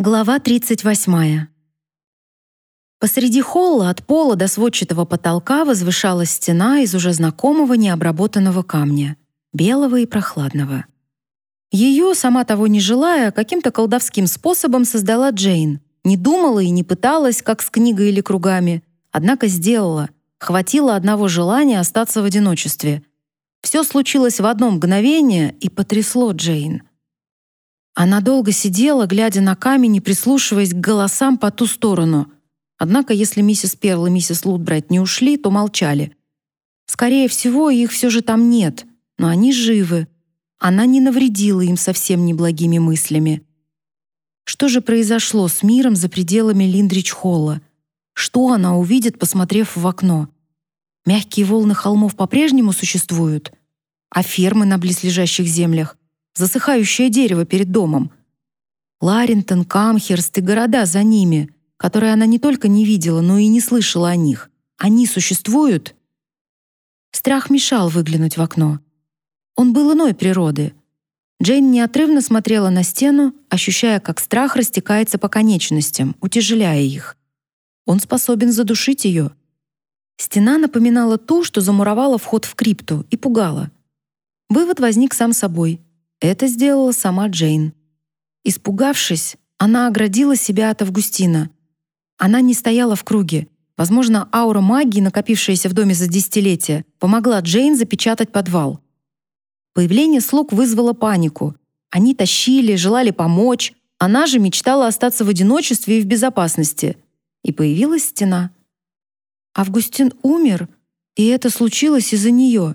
Глава 38. Посреди холла от пола до сводчатого потолка возвышалась стена из уже знакомого необработанного камня, белого и прохладного. Ее, сама того не желая, каким-то колдовским способом создала Джейн. Не думала и не пыталась, как с книгой или кругами, однако сделала. Хватило одного желания остаться в одиночестве. Все случилось в одно мгновение и потрясло Джейн. Она долго сидела, глядя на камень и прислушиваясь к голосам по ту сторону. Однако, если миссис Перл и миссис Лутбрайт не ушли, то молчали. Скорее всего, их все же там нет, но они живы. Она не навредила им совсем неблагими мыслями. Что же произошло с миром за пределами Линдрич-холла? Что она увидит, посмотрев в окно? Мягкие волны холмов по-прежнему существуют, а фермы на близлежащих землях засыхающее дерево перед домом. Ларинтон, Камхерст и города за ними, которые она не только не видела, но и не слышала о них. Они существуют? Страх мешал выглянуть в окно. Он был иной природы. Джейн неотрывно смотрела на стену, ощущая, как страх растекается по конечностям, утяжеляя их. Он способен задушить ее. Стена напоминала ту, что замуровала вход в крипту, и пугала. Вывод возник сам собой. Это сделала сама Джейн. Испугавшись, она оградила себя от Августина. Она не стояла в круге. Возможно, аура магии, накопившаяся в доме за десятилетия, помогла Джейн запечатать подвал. Появление слуг вызвало панику. Они тащили, желали помочь. Она же мечтала остаться в одиночестве и в безопасности. И появилась стена. Августин умер, и это случилось из-за нее.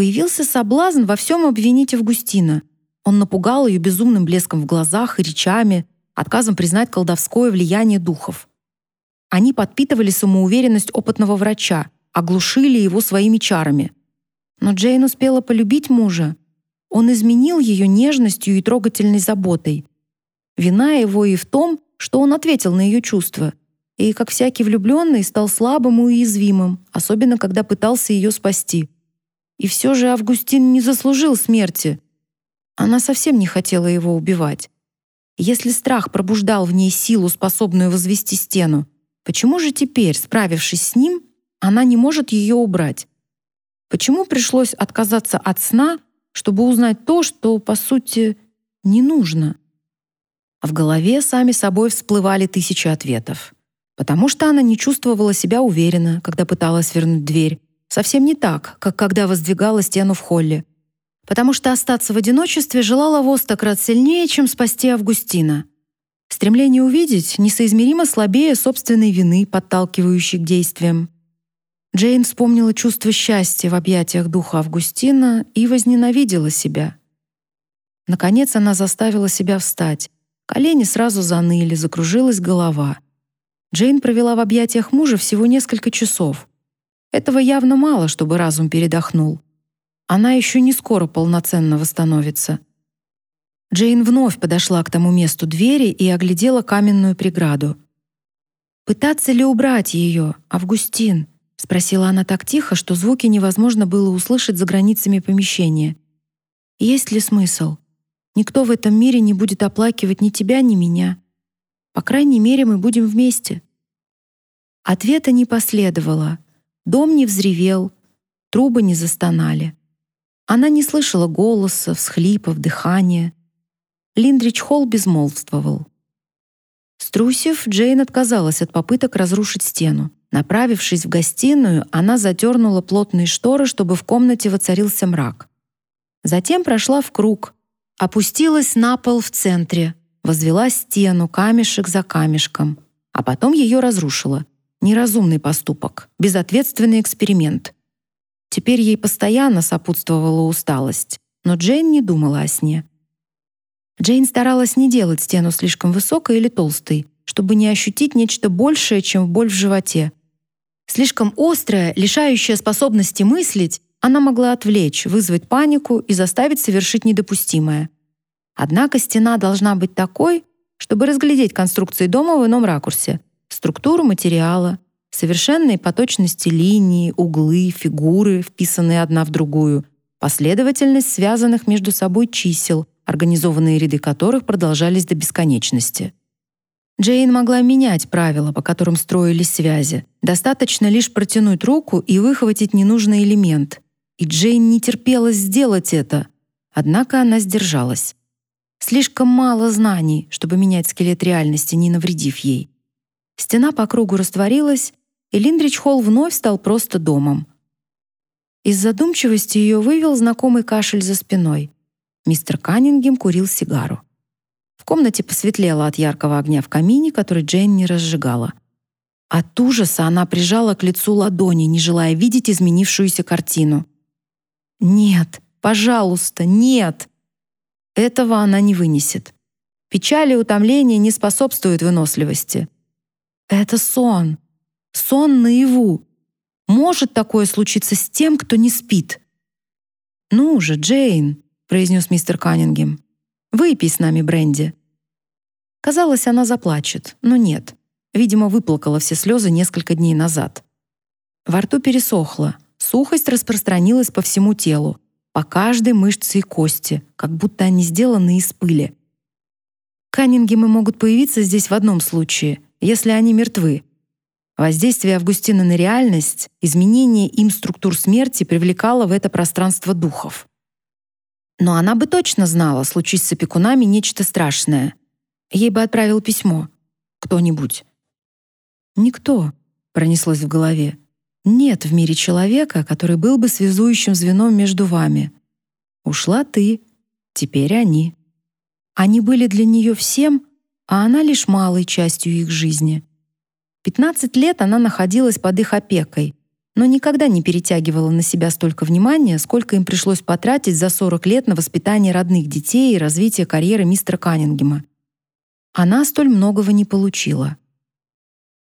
Появился соблазн во всем обвинить Августина. Он напугал ее безумным блеском в глазах и речами, отказом признать колдовское влияние духов. Они подпитывали самоуверенность опытного врача, оглушили его своими чарами. Но Джейн успела полюбить мужа. Он изменил ее нежностью и трогательной заботой. Вина его и в том, что он ответил на ее чувства, и, как всякий влюбленный, стал слабым и уязвимым, особенно когда пытался ее спасти — и все же Августин не заслужил смерти. Она совсем не хотела его убивать. Если страх пробуждал в ней силу, способную возвести стену, почему же теперь, справившись с ним, она не может ее убрать? Почему пришлось отказаться от сна, чтобы узнать то, что, по сути, не нужно? В голове сами собой всплывали тысячи ответов. Потому что она не чувствовала себя уверенно, когда пыталась вернуть дверь, Совсем не так, как когда воздвигала стену в холле. Потому что остаться в одиночестве желала во стократ сильнее, чем спасти Августина. Стремление увидеть несоизмеримо слабее собственной вины, подталкивающей к действиям. Джейн вспомнила чувство счастья в объятиях духа Августина и возненавидела себя. Наконец она заставила себя встать. Колени сразу заныли, закружилась голова. Джейн провела в объятиях мужа всего несколько часов. Этого явно мало, чтобы разум передохнул. Она еще не скоро полноценно восстановится. Джейн вновь подошла к тому месту двери и оглядела каменную преграду. «Пытаться ли убрать ее, Августин?» — спросила она так тихо, что звуки невозможно было услышать за границами помещения. «Есть ли смысл? Никто в этом мире не будет оплакивать ни тебя, ни меня. По крайней мере, мы будем вместе». Ответа не последовало — Дом не взревел, трубы не застонали. Она не слышала голоса, всхлипов, дыхания. Линдрич Холл безмолвствовал. Струсив, Джейн отказалась от попыток разрушить стену. Направившись в гостиную, она задернула плотные шторы, чтобы в комнате воцарился мрак. Затем прошла в круг, опустилась на пол в центре, возвела стену камешек за камешком, а потом ее разрушила, Неразумный поступок, безответственный эксперимент. Теперь ей постоянно сопутствовала усталость, но Джейн не думала о сне. Джейн старалась не делать стену слишком высокой или толстой, чтобы не ощутить нечто большее, чем боль в животе. Слишком острая, лишающая способности мыслить, она могла отвлечь, вызвать панику и заставить совершить недопустимое. Однако стена должна быть такой, чтобы разглядеть конструкции дома в ином ракурсе — структуру материала, совершенные по точности линии, углы, фигуры, вписанные одна в другую, последовательность связанных между собой чисел, организованные ряды которых продолжались до бесконечности. Джейн могла менять правила, по которым строились связи. Достаточно лишь протянуть руку и выхватить ненужный элемент. И Джейн не терпелась сделать это. Однако она сдержалась. Слишком мало знаний, чтобы менять скелет реальности, не навредив ей. Стена по кругу растворилась, и Линдрич-холл вновь стал просто домом. Из задумчивости ее вывел знакомый кашель за спиной. Мистер Каннингем курил сигару. В комнате посветлело от яркого огня в камине, который Джейн не разжигала. От ужаса она прижала к лицу ладони, не желая видеть изменившуюся картину. «Нет, пожалуйста, нет!» Этого она не вынесет. Печаль и утомление не способствуют выносливости. Это сон. Сон наяву. Может такое случиться с тем, кто не спит. «Ну же, Джейн», — произнес мистер Каннингем, «выпей с нами бренди». Казалось, она заплачет, но нет. Видимо, выплакала все слезы несколько дней назад. Во рту пересохло, сухость распространилась по всему телу, по каждой мышце и кости, как будто они сделаны из пыли. Каннингемы могут появиться здесь в одном случае, если они мертвы, Воздействие Августина на реальность, изменение им структур смерти привлекало в это пространство духов. Но она бы точно знала, случись с опекунами нечто страшное. Ей бы отправил письмо. Кто-нибудь. «Никто», — пронеслось в голове. «Нет в мире человека, который был бы связующим звеном между вами. Ушла ты, теперь они. Они были для нее всем, а она лишь малой частью их жизни. 15 лет она находилась под их опекой, но никогда не перетягивала на себя столько внимания, сколько им пришлось потратить за 40 лет на воспитание родных детей и развитие карьеры мистера Каннингема. Она столь многого не получила.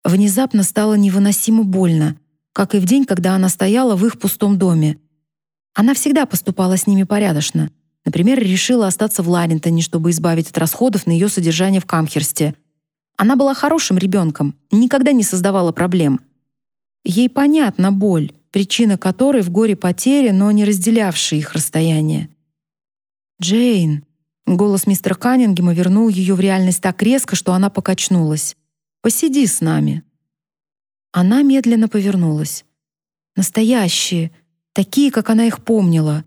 Внезапно стало невыносимо больно, как и в день, когда она стояла в их пустом доме. Она всегда поступала с ними порядочно. Например, решила остаться в Ларентоне, чтобы избавить от расходов на ее содержание в Камхерсте, она была хорошим ребенком, никогда не создавала проблем. Ей понятна боль, причина которой в горе потери, но не разделявшей их расстояние. «Джейн», — голос мистера Каннингема вернул ее в реальность так резко, что она покачнулась. «Посиди с нами». Она медленно повернулась. Настоящие, такие, как она их помнила,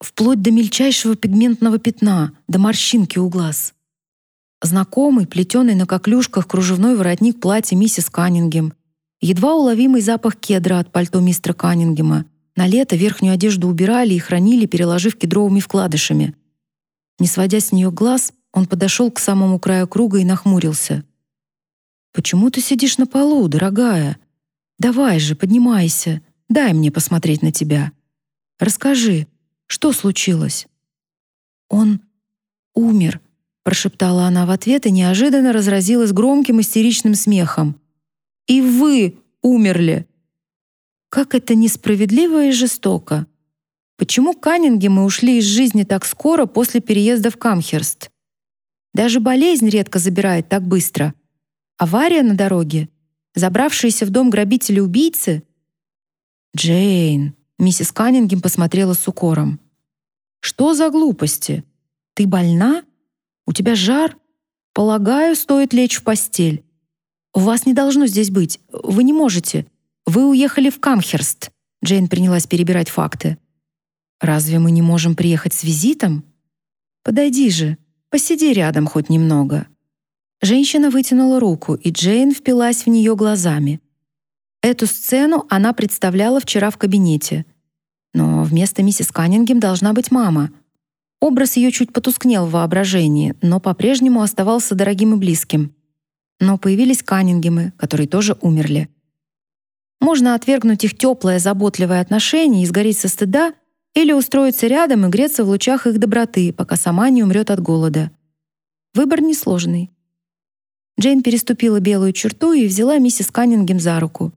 вплоть до мельчайшего пигментного пятна, до морщинки у глаз. Знакомый, плетеный на коклюшках кружевной воротник платья миссис Каннингем, едва уловимый запах кедра от пальто мистера Каннингема. На лето верхнюю одежду убирали и хранили, переложив кедровыми вкладышами. Не сводя с нее глаз, он подошел к самому краю круга и нахмурился. «Почему ты сидишь на полу, дорогая? Давай же, поднимайся, дай мне посмотреть на тебя. Расскажи, что случилось?» «Он умер», прошептала она в ответ и неожиданно разразилась громким истеричным смехом. И вы умерли. Как это несправедливо и жестоко. Почему Каннингемы ушли из жизни так скоро после переезда в Камхерст? Даже болезнь редко забирает так быстро. Авария на дороге, забравшиеся в дом грабители-убийцы. Джейн, миссис Каннингем посмотрела с укором. Что за глупости? Ты больна? У тебя жар? Полагаю, стоит лечь в постель. Вас не должно здесь быть. Вы не можете. Вы уехали в Камхерст. Джейн принялась перебирать факты. Разве мы не можем приехать с визитом? Подойди же, посиди рядом хоть немного. Женщина вытянула руку, и Джейн впилась в нее глазами. Эту сцену она представляла вчера в кабинете. Но вместо миссис Каннингем должна быть мама — Образ ее чуть потускнел в воображении, но по-прежнему оставался дорогим и близким. Но появились Каннингемы, которые тоже умерли. Можно отвергнуть их теплое, заботливое отношение и сгореть со стыда, или устроиться рядом и греться в лучах их доброты, пока сама не умрет от голода. Выбор несложный. Джейн переступила белую черту и взяла миссис Каннингем за руку.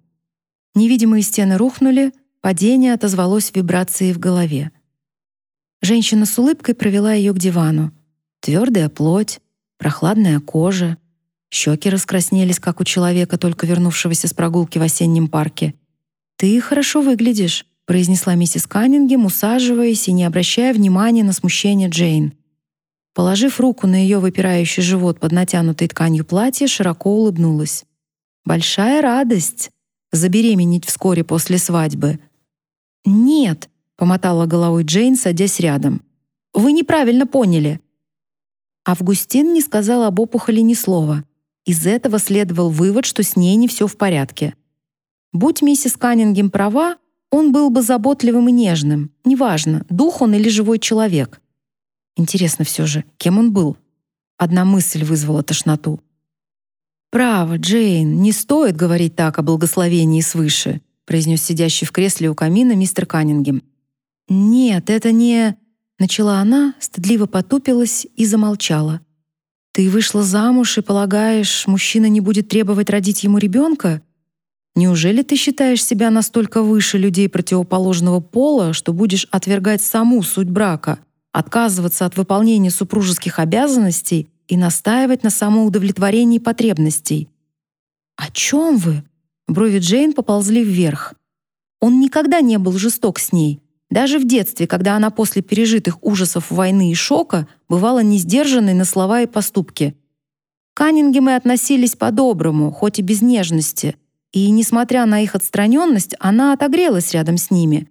Невидимые стены рухнули, падение отозвалось вибрацией в голове. Женщина с улыбкой провела ее к дивану. Твердая плоть, прохладная кожа, щеки раскраснелись, как у человека, только вернувшегося с прогулки в осеннем парке. «Ты хорошо выглядишь», — произнесла миссис Каннингем, усаживаясь и не обращая внимания на смущение Джейн. Положив руку на ее выпирающий живот под натянутой тканью платья, широко улыбнулась. «Большая радость забеременеть вскоре после свадьбы». «Нет», — помотала головой Джейн, садясь рядом. «Вы неправильно поняли». Августин не сказал об опухоли ни слова. Из этого следовал вывод, что с ней не все в порядке. Будь миссис Каннингем права, он был бы заботливым и нежным. Неважно, дух он или живой человек. Интересно все же, кем он был? Одна мысль вызвала тошноту. «Право, Джейн, не стоит говорить так о благословении свыше», произнес сидящий в кресле у камина мистер Каннингем. «Нет, это не...» Начала она, стыдливо потупилась и замолчала. «Ты вышла замуж и полагаешь, мужчина не будет требовать родить ему ребенка? Неужели ты считаешь себя настолько выше людей противоположного пола, что будешь отвергать саму суть брака, отказываться от выполнения супружеских обязанностей и настаивать на самоудовлетворении потребностей?» «О чем вы?» Брови Джейн поползли вверх. Он никогда не был жесток с ней, даже в детстве, когда она после пережитых ужасов войны и шока бывала несдержанной на слова и поступки. Каннингемы относились по-доброму, хоть и без нежности, и, несмотря на их отстраненность, она отогрелась рядом с ними.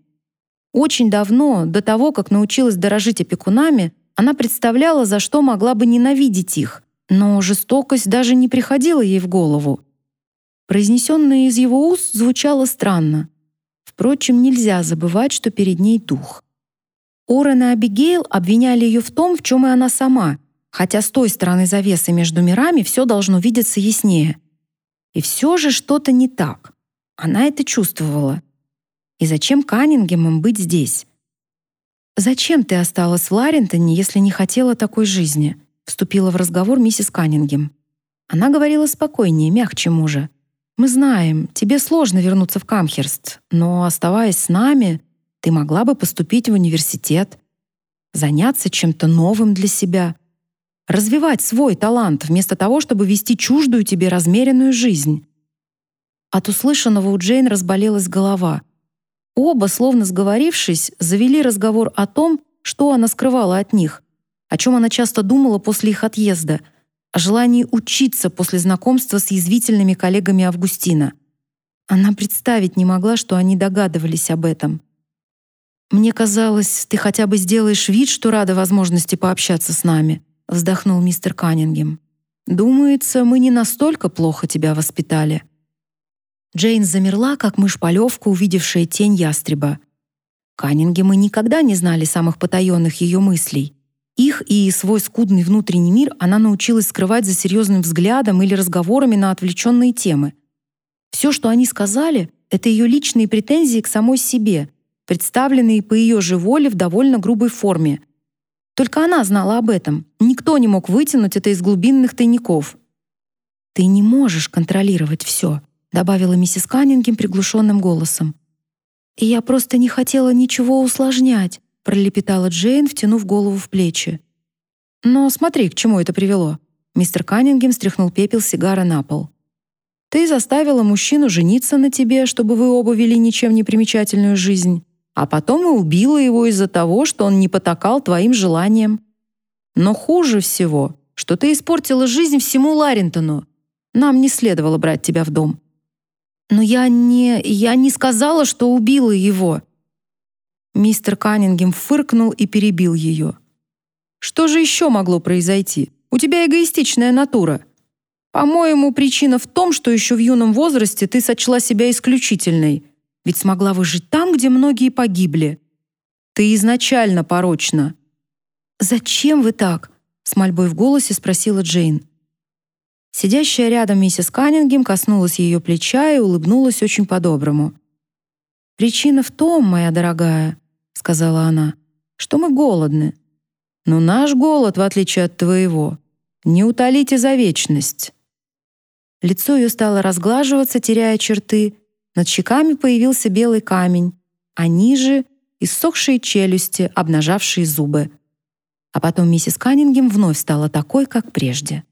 Очень давно, до того, как научилась дорожить опекунами, она представляла, за что могла бы ненавидеть их, но жестокость даже не приходила ей в голову. Произнесенное из его уст звучало странно — Впрочем, нельзя забывать, что перед ней дух. Орен и Абигейл обвиняли ее в том, в чем и она сама, хотя с той стороны завесы между мирами все должно видеться яснее. И все же что-то не так. Она это чувствовала. И зачем Каннингемам быть здесь? «Зачем ты осталась в Ларентоне, если не хотела такой жизни?» вступила в разговор миссис Каннингем. Она говорила спокойнее, мягче мужа. Мы знаем, тебе сложно вернуться в Камхерст, но оставаясь с нами, ты могла бы поступить в университет, заняться чем-то новым для себя, развивать свой талант вместо того, чтобы вести чуждую тебе размеренную жизнь. От услышанного у Джейн разболелась голова. Оба, словно сговорившись, завели разговор о том, что она скрывала от них, о чем она часто думала после их отъезда — о желании учиться после знакомства с язвительными коллегами Августина. Она представить не могла, что они догадывались об этом. «Мне казалось, ты хотя бы сделаешь вид, что рада возможности пообщаться с нами», вздохнул мистер Каннингем. «Думается, мы не настолько плохо тебя воспитали». Джейн замерла, как мышь-полевка, увидевшая тень ястреба. Каннингемы никогда не знали самых потаенных ее мыслей — их и свой скудный внутренний мир она научилась скрывать за серьезным взглядом или разговорами на отвлеченные темы. Все, что они сказали, это ее личные претензии к самой себе, представленные по ее же воле в довольно грубой форме. Только она знала об этом. Никто не мог вытянуть это из глубинных тайников. «Ты не можешь контролировать все», добавила миссис Каннингем приглушенным голосом. «И я просто не хотела ничего усложнять пролепетала Джейн, втянув голову в плечи. Но смотри, к чему это привело. Мистер Каннингем стряхнул пепел сигары на пол. Ты заставила мужчину жениться на тебе, чтобы вы оба вели ничем не примечательную жизнь, а потом и убила его из-за того, что он не потакал твоим желаниям. Но хуже всего, что ты испортила жизнь всему Ларинтону. Нам не следовало брать тебя в дом. Но я не я не сказала, что убила его. Мистер Каннингем фыркнул и перебил ее. «Что же еще могло произойти? У тебя эгоистичная натура. По-моему, причина в том, что еще в юном возрасте ты сочла себя исключительной, ведь смогла выжить там, где многие погибли. Ты изначально порочна». «Зачем вы так?» — с мольбой в голосе спросила Джейн. Сидящая рядом миссис Каннингем коснулась ее плеча и улыбнулась очень по-доброму. «Причина в том, моя дорогая, — сказала она, — что мы голодны. Но наш голод, в отличие от твоего, не утолите за вечность. Лицо ее стало разглаживаться, теряя черты, над щеками появился белый камень, а ниже — иссохшие челюсти, обнажавшие зубы. А потом миссис Каннингем вновь стала такой, как прежде.